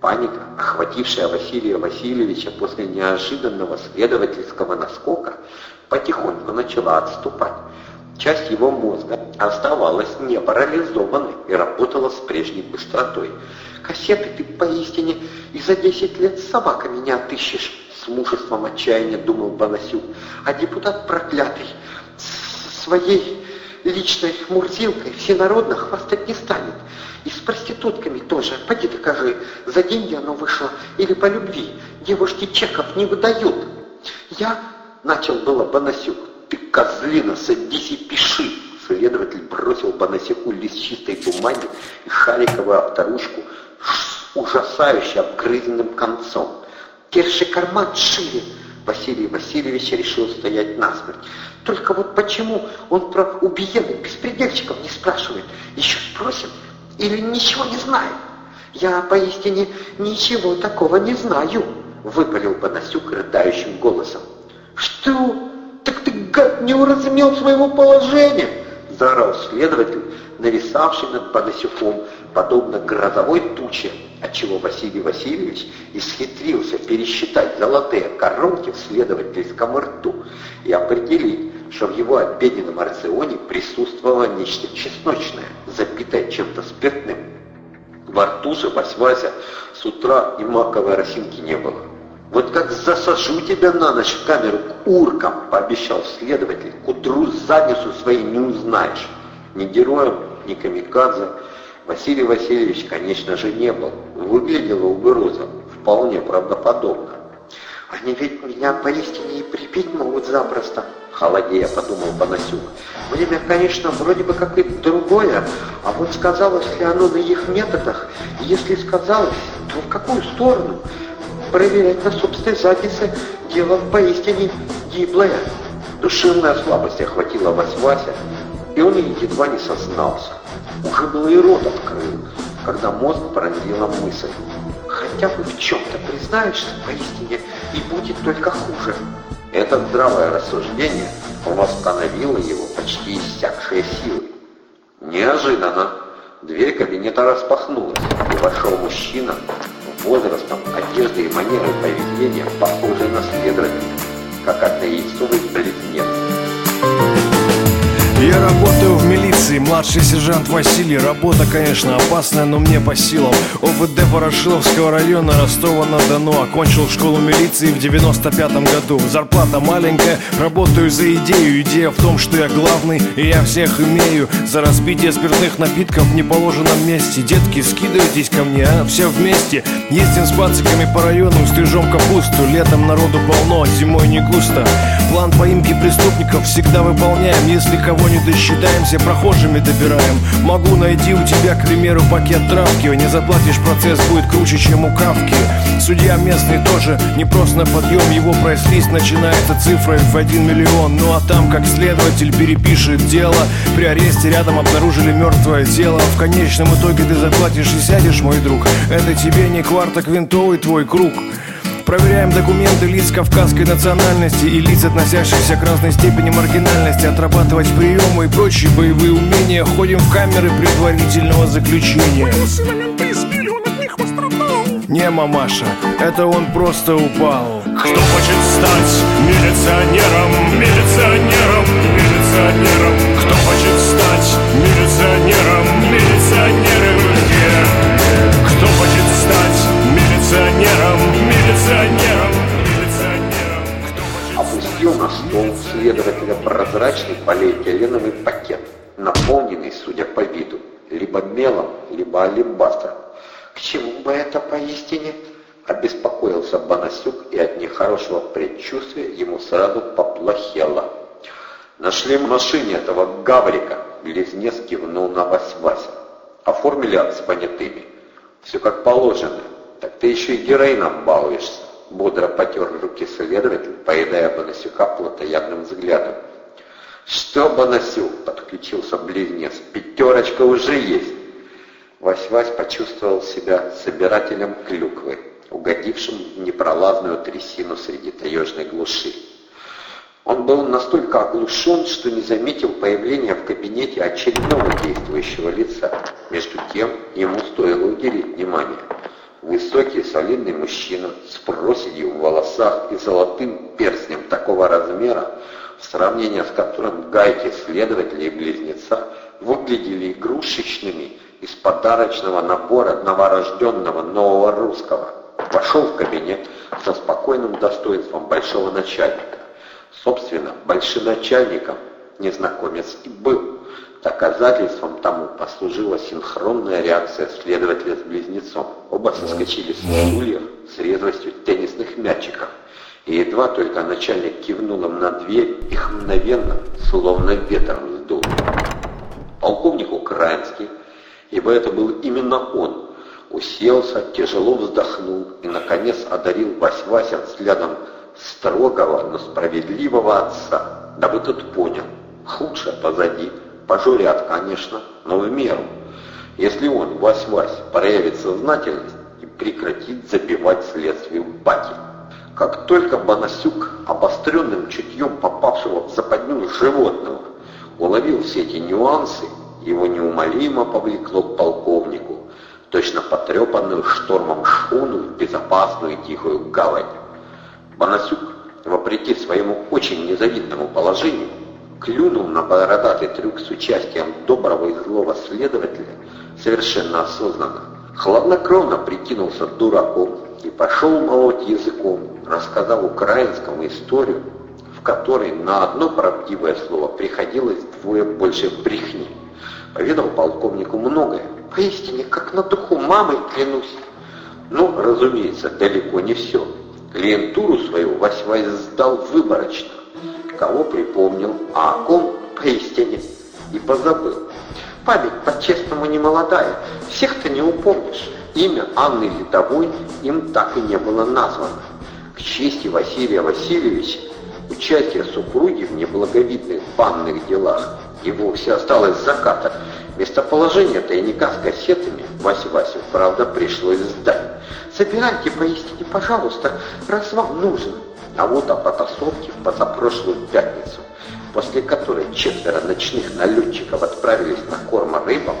Паника, охватившая Василия Васильевича после неожиданного следовательского наскока, потихоньку начала отступать. Часть его мозга оставалась не парализованной и работала с прежней быстротой. «Кассеты ты поистине и за десять лет собака меня отыщешь!» С мужеством отчаяния думал Бонасюк. «А депутат проклятый своей личной мурзилкой всенародно хвастать не станет. И с проститутками тоже. Пойди докажи, за деньги оно вышло или по любви. Девушки чеков не выдают. Я начал было Бонасюк. Ты, козлина, садись и пиши. Следователь бросил Бонасюку лист чистой бумаги и шариковую авторучку с ужасающе обгрызенным концом. Держи карман шире. Василий Васильевич решил стоять насмерть. Только вот почему он про убиенных беспредельщиков не спрашивает? Еще спросим, или ничего не знает? Я поистине ничего такого не знаю, выпалил Бонасюк рыдающим голосом. Что? Так ты, гад, не уразумел своего положения? Заорал следователь, нависавший над Бонасюком, подобно грозовой туче, отчего Василий Васильевич исхитрился пересчитать золотые коронки в следовательском рту и определить, что в его обеденном рационе присутствовало нечто чесночное, запитое чем-то спиртным. Во рту же Вась-Вася с утра и маковой росинки не было. «Вот как засажу тебя на ночь в камеру к уркам», — пообещал следователь, — «к утру задницу своей не узнаешь». Ни героем, ни камикадзе Василий Васильевич, конечно же, не был. Выглядела угроза, вполне правдоподобно. «Они ведь меня поистине и прибить могут запросто», — холодея подумал Бонасюк. «Время, конечно, вроде бы как и другое, а вот сказалось ли оно на их методах, и если сказалось, то в какую сторону? Проверять на собственной заднице дело поистине гиблое». Душевная слабость охватила Вась-Вася, и он едва не сознался. Уже было и рот открыл, когда мозг пронзила мысль хотя бы в чем-то признаешься поистине, и будет только хуже. Это здравое рассуждение восстановило его почти иссякшие силы. Неожиданно дверь кабинета распахнулась, и вошел мужчина возрастом, одеждой и манерой поведения, похожий на следователя, как однояйцовый близнец. Я работаю в милиции, младший сержант Василий. Работа, конечно, опасная, но мне по силам. ОВД Ворошиловского района Ростова-на-Дону. Окончил школу милиции в 95-м году. Зарплата маленькая, работаю за идею. Идея в том, что я главный, и я всех имею. За разбитие спиртных напитков в неположенном месте Детки, скидывайтесь ко мне, а? Все вместе. Ездим с пациками по району, стрижем капусту. Летом народу полно, зимой не густо. План поимки преступников всегда выполняем. Если кого не досчитаемся, прохожими добираем. Могу найти у тебя, к примеру, пакет травки. Не заплатишь, процесс будет круче, чем у кавки. Судья местный тоже не просто на подъем Его прайс-лист начинается цифрой в 1 миллион. Ну а там, как следователь перепишет дело. При аресте рядом обнаружили мертвое тело. В конечном итоге ты заплатишь и сядешь, мой друг. Это тебе не кварток винтовый твой круг Проверяем документы лиц кавказской национальности и лиц, относящихся к разной степени маргинальности, отрабатывать приемы и прочие боевые умения. Ходим в камеры предварительного заключения. Не, мамаша, это он просто упал. Кто хочет стать милиционером, милиционером, милиционером? Кто хочет стать милиционером, милиционером? Где? Кто хочет стать милиционером? Кто хочет Опустил на стол следователя прозрачный полиэтиленовый пакет, наполненный, судя по виду, либо мелом, либо алебастром. К чему бы это поистине? Обеспокоился Бонасюк, и от нехорошего предчувствия ему сразу поплохело. Нашли в машине этого гаврика, близнец кивнул на Вась-Вася. Оформили с понятыми. Все как положено. Так ты еще и героином балуешься. Бодро потер руки следователь, поедая Бонасюка плотоядным взглядом. «Что, Бонасюк?» — подключился близнец. «Пятерочка уже есть!» Вась-Вась почувствовал себя собирателем клюквы, угодившим в непролазную трясину среди таежной глуши. Он был настолько оглушен, что не заметил появления в кабинете очередного действующего лица. Между тем, ему стоило уделить внимание. Высокий солидный мужчина с проседью в волосах и золотым перстнем такого размера, в сравнении с которым гайки следователя и близнеца выглядели игрушечными из подарочного набора новорожденного нового русского. Вошел в кабинет со спокойным достоинством большого начальника. Собственно, большим начальником незнакомец и был. Доказательством тому послужила синхронная реакция следователя с близнецом. Оба соскочили с стульев с резвостью теннисных мячиков. И едва только начальник кивнул им на дверь, их мгновенно, словно ветром сдул. Полковник Украинский, ибо это был именно он, уселся, тяжело вздохнул и, наконец, одарил Вась-Вася взглядом строгого, но справедливого отца, дабы тот понял, худшее позади, пожурят, конечно, но в меру. Если он, Вась-Вась, проявит сознательность и прекратит забивать следствие в баке. Как только Банасюк, обостренным чутьем попавшего в западню животного, уловил все эти нюансы, его неумолимо повлекло к полковнику, точно потрепанную штормом шхуну в безопасную и тихую гавань. Банасюк, вопреки своему очень незавидному положению, клюнул на бородатый трюк с участием доброго и злого следователя совершенно осознанно, хладнокровно прикинулся дураком и пошел молоть языком, рассказав украинскому историю, в которой на одно правдивое слово приходилось двое больше брехни. Поведал полковнику многое, поистине, как на духу мамой клянусь. Ну, разумеется, далеко не все. Клиентуру свою Вась-Вась сдал выборочно. Кого припомнил, а о ком поистине и позабыл. Память по-честному не молодая, всех-то не упомнишь. Имя Анны Литовой им так и не было названо. К чести Василия Васильевича, участие супруги в неблаговидных банных делах и вовсе осталось заката. Местоположение тайника с кассетами Васе Васю, правда, пришлось сдать. Собирайте поистине, пожалуйста, раз вам нужно. А вот о потасовке в позапрошлую пятницу, после которой четверо ночных налетчиков отправились на корм рыбам,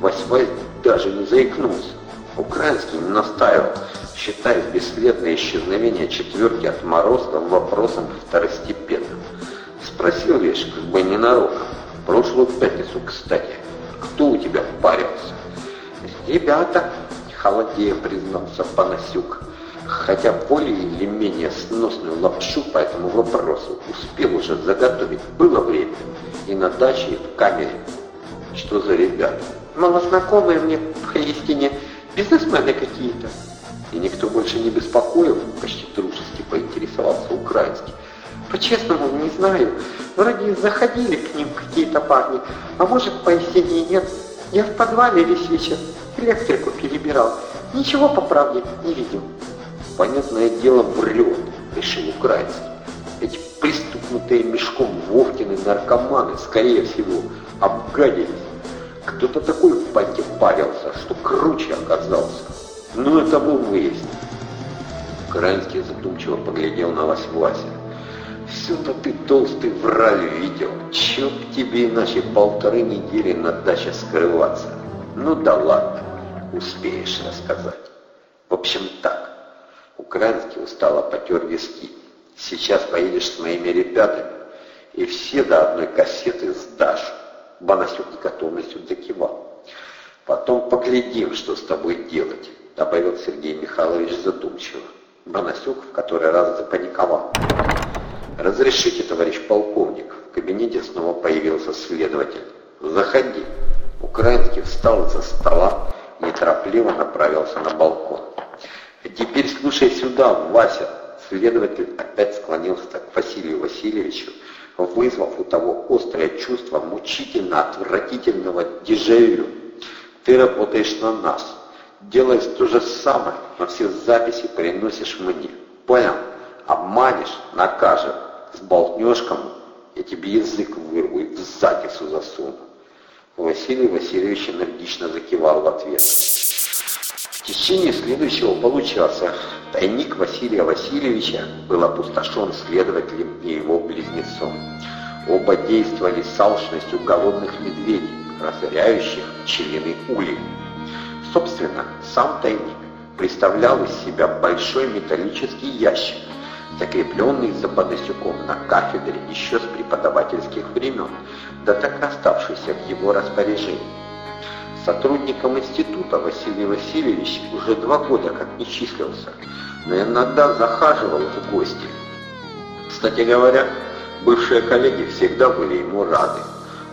Вась-Вась даже не заикнулся. Украинский настаивал, считая бесследное исчезновение четверки отморозков вопросом второстепенным. Спросил лишь, как бы ненароком, прошлую пятницу, кстати, кто у тебя парился? Ребята, холодея признался Панасюк, хотя более или менее сносную лапшу по этому вопросу успел уже заготовить, было время, и на даче, и в камере. Что за ребята? Малознакомые мне, поистине, бизнесмены какие-то. И никто больше не беспокоил, почти дружески поинтересовался украинский. По-честному, не знаю. Вроде заходили к ним какие-то парни, а может, поистине нет. Я в подвале весь вечер электрику перебирал. Ничего по правде не видел. Понятное дело, врет, решил украинский. Эти пристукнутые мешком Вовкины наркоманы, скорее всего, обгадились. Кто-то такой в банке парился, что круче оказался. Ну, это был выяснить. Украинский задумчиво поглядел на Вася. Все-то ты толстый враль видел. Черт тебе иначе полторы недели на даче скрываться. Ну да ладно, успеешь рассказать. В общем так. Украинский устало потер виски. Сейчас поедешь с моими ребятами и все до одной кассеты сдашь. Банасюк с готовностью закивал. Потом поглядим, что с тобой делать, добавил Сергей Михайлович задумчиво. Банасюк в который раз запаниковал. «Разрешите, товарищ полковник». В кабинете снова появился следователь. «Заходи». Украинский встал из-за стола и неторопливо направился на балкон. «А теперь слушай сюда, Вася!» Следователь опять склонился к Василию Васильевичу, вызвав у того острое чувство мучительно отвратительного дежавю. «Ты работаешь на нас. Делаешь то же самое, но все записи приносишь мне. Понял?» Обманешь — накажем. Сболтнешь кому, я тебе язык вырву и в задницу засуну. Василий Васильевич энергично закивал в ответ. В течение следующего получаса тайник Василия Васильевича был опустошен следователем и его близнецом. Оба действовали с алчностью голодных медведей, разоряющих пчелиный улей. Собственно, сам тайник представлял из себя большой металлический ящик, закрепленный за Бонасюком на кафедре еще с преподавательских времен, да так оставшийся в его распоряжении. Сотрудником института Василий Васильевич уже два года как не числился, но иногда захаживал в гости. Кстати говоря, бывшие коллеги всегда были ему рады.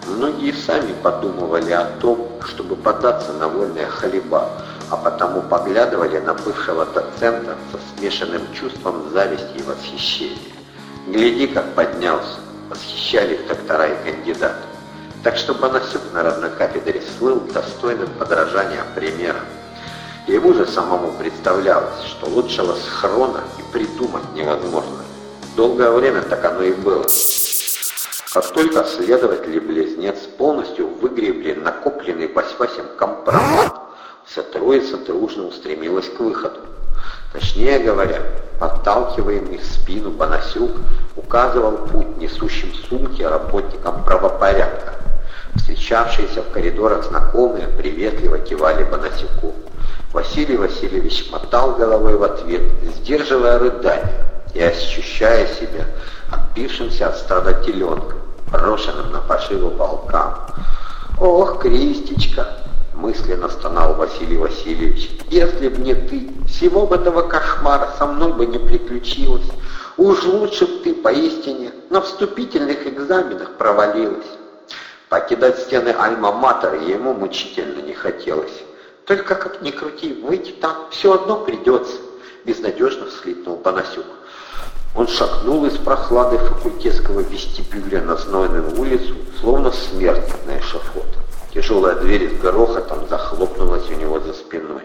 Многие сами подумывали о том, чтобы податься на вольные хлеба, а потому поглядывали на бывшего доцента со смешанным чувством зависти и восхищения. Гляди, как поднялся, восхищались доктора и кандидаты. Так что Бонасюк на родной слыл достойным подражания примером. Ему же самому представлялось, что лучшего схрона и придумать невозможно. Долгое время так оно и было. Как только следователи-близнец полностью выгребли накопленный Вась-Васем компромат, вся троица дружно устремилась к выходу. Точнее говоря, подталкиваемый в спину Бонасюк указывал путь несущим сумки работникам правопорядка. Встречавшиеся в коридорах знакомые приветливо кивали Бонасюку. Василий Васильевич мотал головой в ответ, сдерживая рыдание и ощущая себя отбившимся от стада теленком, брошенным на пошиву волкам. «Ох, Кристичка!» — мысленно стонал Василий Васильевич. «Если б не ты, всего бы этого кошмара со мной бы не приключилось. Уж лучше б ты поистине на вступительных экзаменах провалилась». Покидать стены Альма-Матера ему мучительно не хотелось. Только как ни крути, выйти там все одно придется, безнадежно всхлипнул Панасюк. Он шагнул из прохлады факультетского вестибюля на знойную улицу, словно смерть на эшафот. Тяжелая дверь с грохотом захлопнулась у него за спиной.